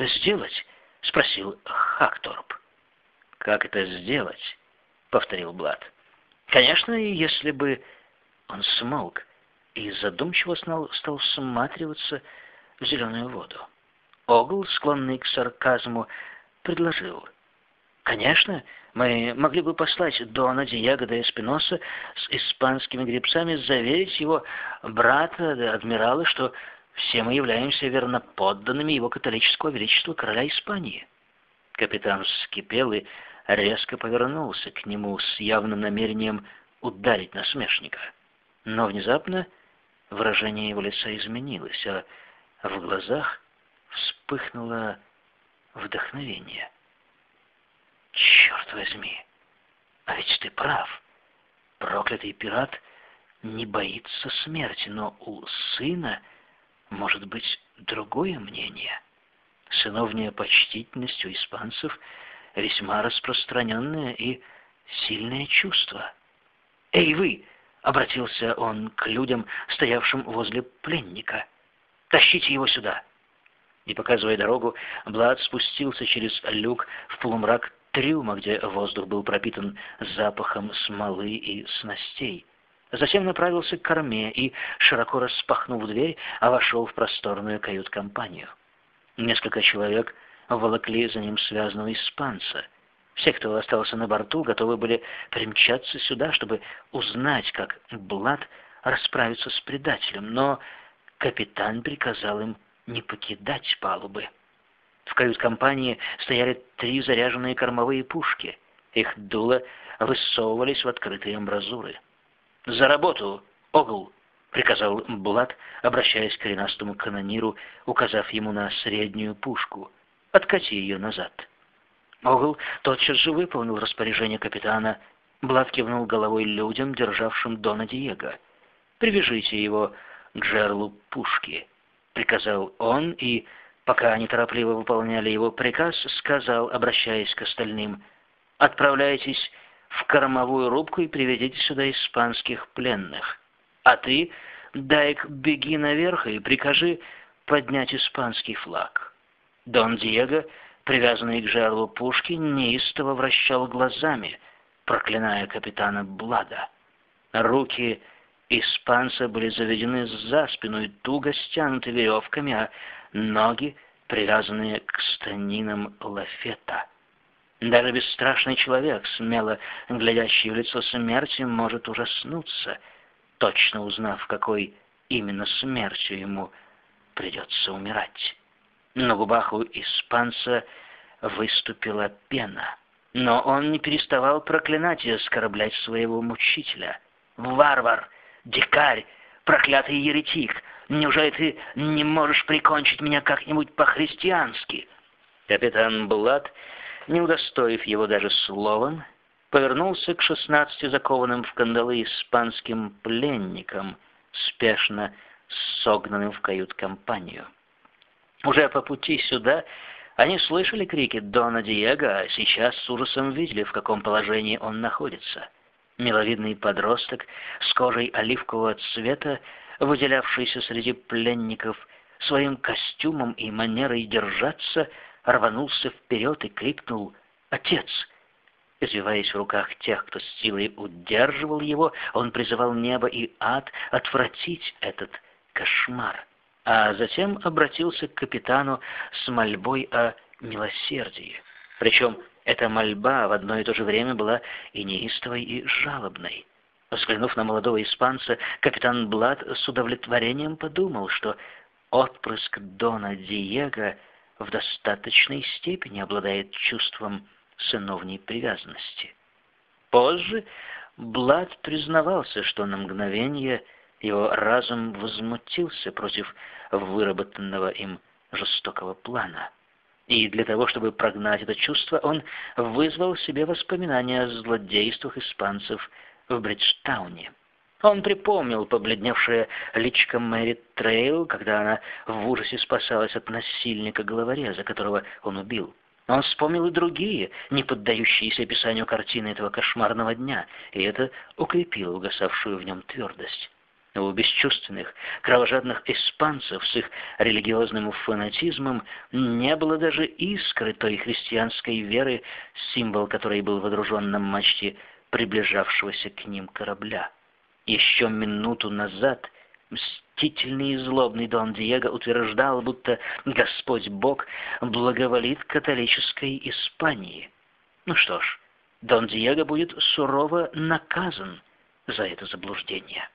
это сделать?» — спросил Хакторп. «Как это сделать?» — повторил Блад. «Конечно, если бы...» Он смолк и задумчиво стал, стал всматриваться в зеленую воду. Огл, склонный к сарказму, предложил. «Конечно, мы могли бы послать Дона Диего де Эспиноса с испанскими гребцами заверить его брата, адмирала, что все мы являемся верноподданными его католического величества короля Испании». Капитан вскипел и резко повернулся к нему с явным намерением ударить насмешника. Но внезапно выражение его лица изменилось, а в глазах вспыхнуло вдохновение. «Черт возьми! А ведь ты прав. Проклятый пират не боится смерти, но у сына может быть другое мнение. Сыновняя почтительность у испанцев весьма распространенное и сильное чувство. «Эй, вы!» — обратился он к людям, стоявшим возле пленника. «Тащите его сюда!» И, показывая дорогу, Блад спустился через люк в полумрак трюма, где воздух был пропитан запахом смолы и снастей. Затем направился к корме и, широко распахнув дверь, вошел в просторную кают-компанию. Несколько человек волокли за ним связанного испанца. Все, кто остался на борту, готовы были примчаться сюда, чтобы узнать, как Блад расправится с предателем, но капитан приказал им не покидать палубы. В кают-компании стояли три заряженные кормовые пушки. Их дула высовывались в открытые амбразуры. «За работу, Огл!» — приказал Блад, обращаясь к коренастому канониру, указав ему на среднюю пушку. «Откати ее назад». Огл тотчас же выполнил распоряжение капитана. Блад кивнул головой людям, державшим Дона Диего. «Привяжите его к жерлу пушки», — приказал он, и, пока они торопливо выполняли его приказ, сказал, обращаясь к остальным, «Отправляйтесь в кормовую рубку и приведите сюда испанских пленных. А ты, Дайк, беги наверх и прикажи поднять испанский флаг». Дон Диего, привязанный к жерлу пушки, неистово вращал глазами, проклиная капитана Блада. Руки испанца были заведены за спину и туго стянуты веревками, а ноги привязанные к станинам лафета. Даже бесстрашный человек, смело глядящий в лицо смерти, может ужаснуться, точно узнав, какой именно смертью ему придется умирать. На губах у испанца выступила пена, но он не переставал проклинать и оскорблять своего мучителя. «Варвар! Дикарь! Проклятый еретик! Неужели ты не можешь прикончить меня как-нибудь по-христиански?» Капитан Блад не удостоив его даже словом, повернулся к шестнадцати закованным в кандалы испанским пленникам, спешно согнанным в кают-компанию. Уже по пути сюда они слышали крики Дона Диего, а сейчас с ужасом видели, в каком положении он находится. Миловидный подросток с кожей оливкового цвета, выделявшийся среди пленников, своим костюмом и манерой держаться – рванулся вперед и крикнул «Отец!». Извиваясь в руках тех, кто с силой удерживал его, он призывал небо и ад отвратить этот кошмар, а затем обратился к капитану с мольбой о милосердии. Причем эта мольба в одно и то же время была и неистовой, и жалобной. Взглянув на молодого испанца, капитан Блад с удовлетворением подумал, что отпрыск Дона Диего — в достаточной степени обладает чувством сыновней привязанности. Позже Блад признавался, что на мгновение его разум возмутился против выработанного им жестокого плана. И для того, чтобы прогнать это чувство, он вызвал себе воспоминания о злодействах испанцев в Бриджтауне. Он припомнил побледневшее личико Мэри Трейл, когда она в ужасе спасалась от насильника-головореза, которого он убил. Он вспомнил и другие, не поддающиеся описанию картины этого кошмарного дня, и это укрепило угасавшую в нем твердость. У бесчувственных, кровожадных испанцев с их религиозным фанатизмом не было даже искры той христианской веры, символ которой был водружен на мачте приближавшегося к ним корабля. Еще минуту назад мстительный и злобный Дон Диего утверждал, будто Господь Бог благоволит католической Испании. Ну что ж, Дон Диего будет сурово наказан за это заблуждение.